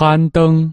攀登。